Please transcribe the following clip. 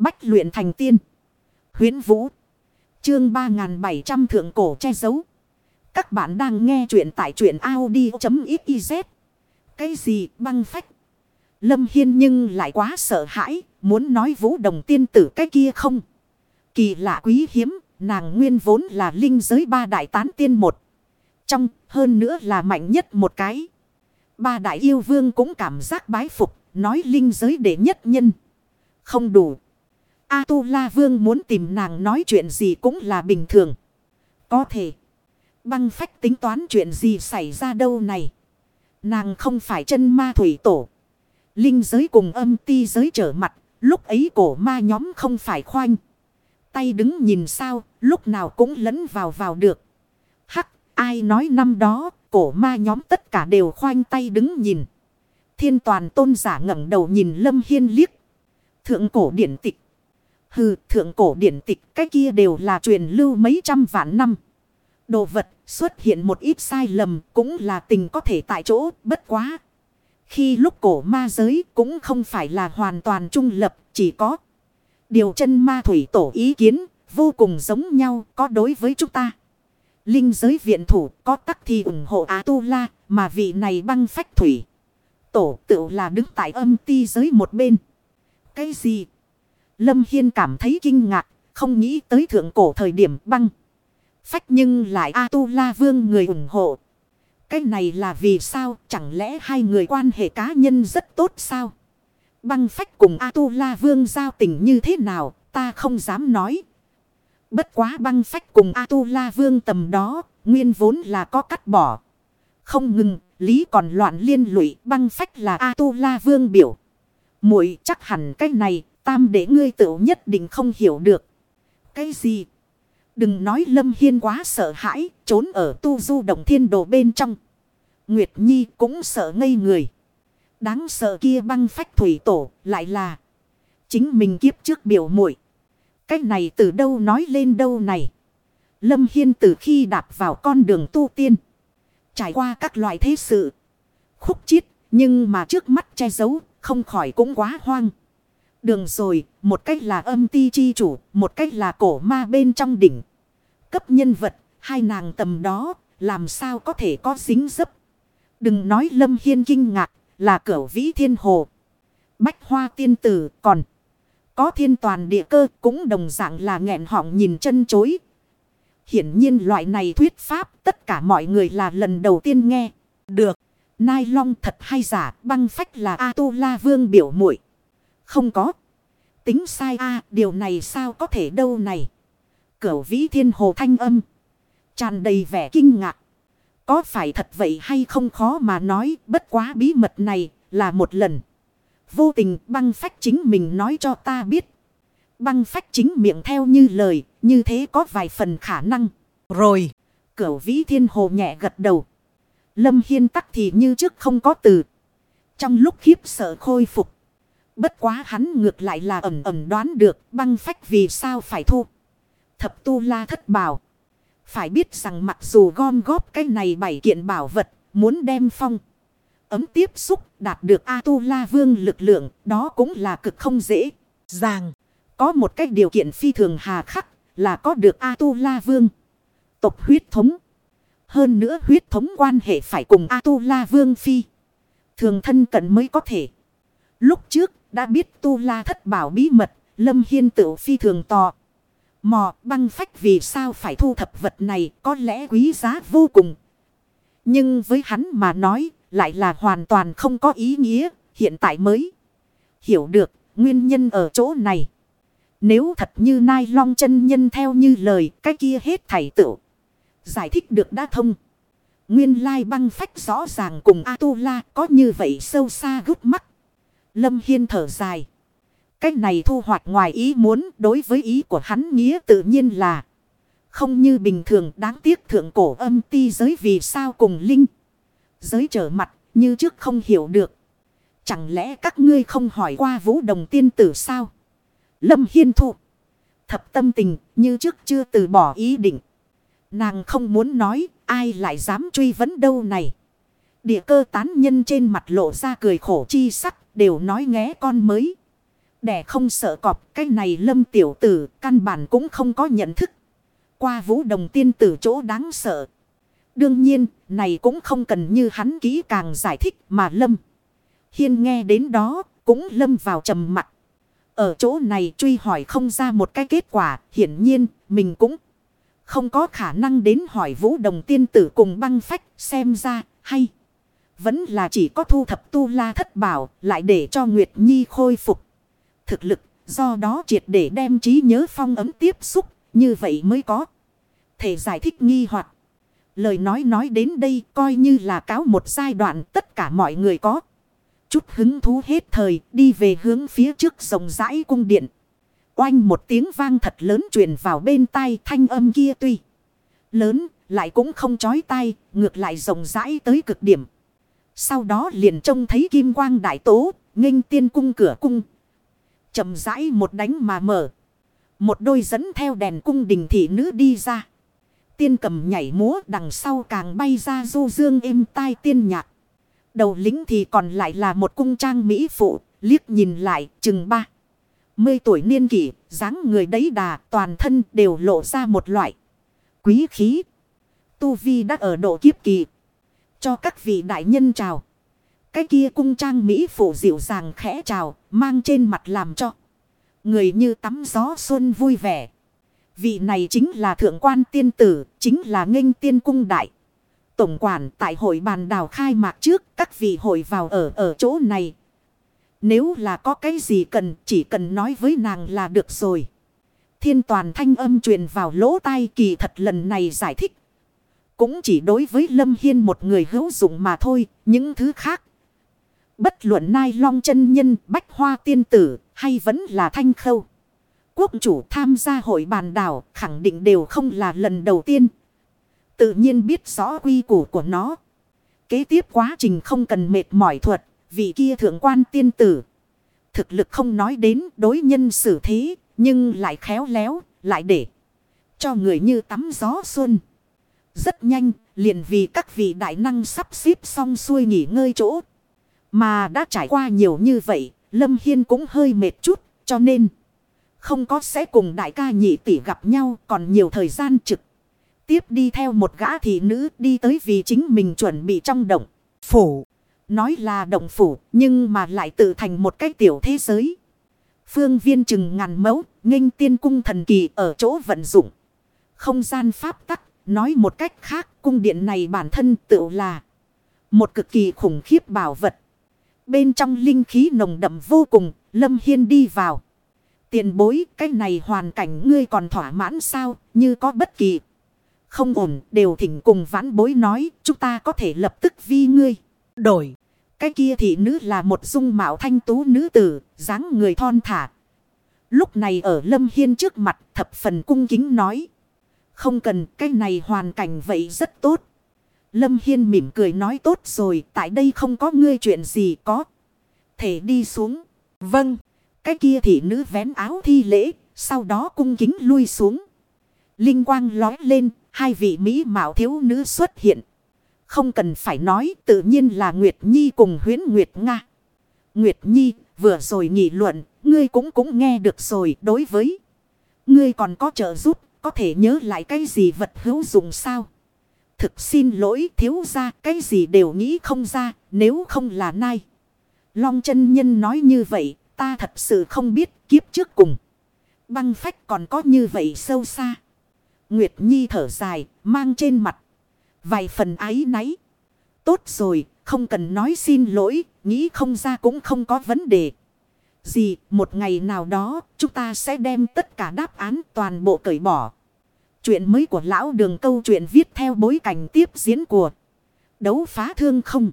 Bách luyện thành tiên. Huyến Vũ. Chương 3700 thượng cổ che giấu. Các bạn đang nghe truyện tại truyện Audi.xyz. Cái gì băng phách? Lâm Hiên nhưng lại quá sợ hãi. Muốn nói vũ đồng tiên tử cái kia không. Kỳ lạ quý hiếm. Nàng nguyên vốn là linh giới ba đại tán tiên một. Trong, hơn nữa là mạnh nhất một cái. Ba đại yêu vương cũng cảm giác bái phục. Nói linh giới đệ nhất nhân. Không đủ. A-tu-la vương muốn tìm nàng nói chuyện gì cũng là bình thường. Có thể. Băng phách tính toán chuyện gì xảy ra đâu này. Nàng không phải chân ma thủy tổ. Linh giới cùng âm ti giới trở mặt. Lúc ấy cổ ma nhóm không phải khoanh. Tay đứng nhìn sao. Lúc nào cũng lẫn vào vào được. Hắc. Ai nói năm đó. Cổ ma nhóm tất cả đều khoanh tay đứng nhìn. Thiên toàn tôn giả ngẩng đầu nhìn Lâm Hiên liếc. Thượng cổ điển tịch. Hừ, thượng cổ điển tịch cái kia đều là truyền lưu mấy trăm vạn năm. Đồ vật xuất hiện một ít sai lầm cũng là tình có thể tại chỗ bất quá. Khi lúc cổ ma giới cũng không phải là hoàn toàn trung lập chỉ có. Điều chân ma thủy tổ ý kiến vô cùng giống nhau có đối với chúng ta. Linh giới viện thủ có tắc thì ủng hộ Á-tu-la mà vị này băng phách thủy. Tổ tự là đứng tại âm ti giới một bên. Cái gì? Lâm Hiên cảm thấy kinh ngạc, không nghĩ tới thượng cổ thời điểm băng. Phách nhưng lại A-tu-la vương người ủng hộ. Cái này là vì sao? Chẳng lẽ hai người quan hệ cá nhân rất tốt sao? Băng phách cùng A-tu-la vương giao tình như thế nào? Ta không dám nói. Bất quá băng phách cùng A-tu-la vương tầm đó, nguyên vốn là có cắt bỏ. Không ngừng, lý còn loạn liên lụy băng phách là A-tu-la vương biểu. muội chắc hẳn cái này tam để ngươi tựu nhất định không hiểu được. Cái gì? Đừng nói Lâm Hiên quá sợ hãi, trốn ở tu du động thiên đồ bên trong. Nguyệt Nhi cũng sợ ngây người. Đáng sợ kia băng phách thủy tổ lại là chính mình kiếp trước biểu muội cách này từ đâu nói lên đâu này. Lâm Hiên từ khi đạp vào con đường tu tiên. Trải qua các loại thế sự. Khúc chiết. Nhưng mà trước mắt che giấu. Không khỏi cũng quá hoang. Đường rồi, một cách là âm ti chi chủ, một cách là cổ ma bên trong đỉnh. Cấp nhân vật, hai nàng tầm đó, làm sao có thể có dính dấp. Đừng nói lâm hiên kinh ngạc, là cửu vĩ thiên hồ. Bách hoa tiên tử còn. Có thiên toàn địa cơ cũng đồng dạng là nghẹn họng nhìn chân chối. Hiển nhiên loại này thuyết pháp tất cả mọi người là lần đầu tiên nghe. Được. Nai long thật hay giả băng phách là A-tu-la vương biểu muội không có. Tính sai a điều này sao có thể đâu này. Cửu vĩ thiên hồ thanh âm. tràn đầy vẻ kinh ngạc. Có phải thật vậy hay không khó mà nói bất quá bí mật này là một lần. Vô tình băng phách chính mình nói cho ta biết. Băng phách chính miệng theo như lời, như thế có vài phần khả năng. Rồi, cửu vĩ thiên hồ nhẹ gật đầu. Lâm Hiên tắc thì như trước không có từ. Trong lúc khiếp sợ khôi phục. Bất quá hắn ngược lại là ẩm ẩm đoán được băng phách vì sao phải thu. Thập tu la thất bảo. Phải biết rằng mặc dù gom góp cái này bảy kiện bảo vật, muốn đem phong. Ấm tiếp xúc đạt được A-tu-la vương lực lượng, đó cũng là cực không dễ. Ràng, có một cái điều kiện phi thường hà khắc, là có được A-tu-la vương. Tộc huyết thống. Hơn nữa huyết thống quan hệ phải cùng A-tu-la vương phi. Thường thân cận mới có thể. Lúc trước đã biết tu la thất bảo bí mật, Lâm Hiên tự phi thường tò. Mò băng phách vì sao phải thu thập vật này có lẽ quý giá vô cùng. Nhưng với hắn mà nói lại là hoàn toàn không có ý nghĩa, hiện tại mới hiểu được nguyên nhân ở chỗ này. Nếu thật như Nai Long chân nhân theo như lời cái kia hết thảy tự. Giải thích được đã thông. Nguyên lai băng phách rõ ràng cùng A-tu-la có như vậy sâu xa gút mắt. Lâm Hiên thở dài. Cách này thu hoạch ngoài ý muốn, đối với ý của hắn nghĩa tự nhiên là. Không như bình thường, đáng tiếc thượng cổ âm ti giới vì sao cùng linh. Giới trở mặt, như trước không hiểu được. Chẳng lẽ các ngươi không hỏi qua vũ đồng tiên tử sao? Lâm Hiên thụ Thập tâm tình, như trước chưa từ bỏ ý định. Nàng không muốn nói, ai lại dám truy vấn đâu này. Địa cơ tán nhân trên mặt lộ ra cười khổ chi sắc đều nói nghé con mới. Đẻ không sợ cọp, cái này lâm tiểu tử căn bản cũng không có nhận thức. Qua vũ đồng tiên tử chỗ đáng sợ. Đương nhiên, này cũng không cần như hắn kỹ càng giải thích mà lâm. Hiên nghe đến đó cũng lâm vào trầm mặt. Ở chỗ này truy hỏi không ra một cái kết quả, hiển nhiên mình cũng không có khả năng đến hỏi vũ đồng tiên tử cùng băng phách xem ra hay. Vẫn là chỉ có thu thập tu la thất bảo lại để cho Nguyệt Nhi khôi phục thực lực, do đó triệt để đem trí nhớ phong ấm tiếp xúc, như vậy mới có. Thể giải thích nghi hoặc Lời nói nói đến đây coi như là cáo một giai đoạn tất cả mọi người có. Chút hứng thú hết thời đi về hướng phía trước rộng rãi cung điện. Oanh một tiếng vang thật lớn truyền vào bên tai thanh âm kia tuy. Lớn lại cũng không chói tai ngược lại rộng rãi tới cực điểm. Sau đó liền trông thấy kim quang đại tố nghênh tiên cung cửa cung chậm rãi một đánh mà mở. Một đôi dẫn theo đèn cung đình thị nữ đi ra. Tiên cầm nhảy múa đằng sau càng bay ra du dương êm tai tiên nhạc. Đầu lính thì còn lại là một cung trang mỹ phụ, liếc nhìn lại chừng ba. Mươi tuổi niên kỷ, dáng người đấy đà, toàn thân đều lộ ra một loại quý khí. Tu Vi đã ở độ kiếp kỳ. Cho các vị đại nhân chào. Cái kia cung trang Mỹ phụ dịu dàng khẽ chào, mang trên mặt làm cho. Người như tắm gió xuân vui vẻ. Vị này chính là thượng quan tiên tử, chính là nghênh tiên cung đại. Tổng quản tại hội bàn đào khai mạc trước, các vị hội vào ở ở chỗ này. Nếu là có cái gì cần, chỉ cần nói với nàng là được rồi. Thiên toàn thanh âm truyền vào lỗ tai kỳ thật lần này giải thích. Cũng chỉ đối với Lâm Hiên một người hữu dụng mà thôi, những thứ khác Bất luận nai long chân nhân, bách hoa tiên tử, hay vẫn là thanh khâu. Quốc chủ tham gia hội bàn đảo, khẳng định đều không là lần đầu tiên. Tự nhiên biết rõ quy củ của nó. Kế tiếp quá trình không cần mệt mỏi thuật, vị kia thượng quan tiên tử. Thực lực không nói đến đối nhân xử thế, nhưng lại khéo léo, lại để cho người như tắm gió xuân. Rất nhanh, liền vì các vị đại năng sắp xếp xong xuôi nghỉ ngơi chỗ. Mà đã trải qua nhiều như vậy, Lâm Hiên cũng hơi mệt chút, cho nên không có sẽ cùng đại ca nhị tỷ gặp nhau còn nhiều thời gian trực. Tiếp đi theo một gã thị nữ đi tới vì chính mình chuẩn bị trong động phủ. Nói là động phủ nhưng mà lại tự thành một cái tiểu thế giới. Phương viên chừng ngàn mẫu, nghênh tiên cung thần kỳ ở chỗ vận dụng. Không gian pháp tắc, nói một cách khác cung điện này bản thân tự là một cực kỳ khủng khiếp bảo vật. Bên trong linh khí nồng đậm vô cùng, Lâm Hiên đi vào. Tiền bối, cái này hoàn cảnh ngươi còn thỏa mãn sao, như có bất kỳ. Không ổn, đều thỉnh cùng vãn bối nói, chúng ta có thể lập tức vi ngươi. Đổi, cái kia thị nữ là một dung mạo thanh tú nữ tử, dáng người thon thả. Lúc này ở Lâm Hiên trước mặt thập phần cung kính nói. Không cần, cái này hoàn cảnh vậy rất tốt. Lâm Hiên mỉm cười nói tốt rồi, tại đây không có ngươi chuyện gì có. Thể đi xuống. Vâng, cái kia thị nữ vén áo thi lễ, sau đó cung kính lui xuống. Linh quang lói lên, hai vị Mỹ mạo thiếu nữ xuất hiện. Không cần phải nói, tự nhiên là Nguyệt Nhi cùng huyến Nguyệt Nga. Nguyệt Nhi, vừa rồi nghị luận, ngươi cũng cũng nghe được rồi, đối với. Ngươi còn có trợ giúp, có thể nhớ lại cái gì vật hữu dụng sao? thực xin lỗi, thiếu ra cái gì đều nghĩ không ra, nếu không là nai. Long chân nhân nói như vậy, ta thật sự không biết kiếp trước cùng. Băng phách còn có như vậy sâu xa. Nguyệt Nhi thở dài, mang trên mặt. Vài phần ái náy. Tốt rồi, không cần nói xin lỗi, nghĩ không ra cũng không có vấn đề. Gì, một ngày nào đó, chúng ta sẽ đem tất cả đáp án toàn bộ cởi bỏ. Chuyện mới của lão đường câu chuyện viết theo bối cảnh tiếp diễn của đấu phá thương không.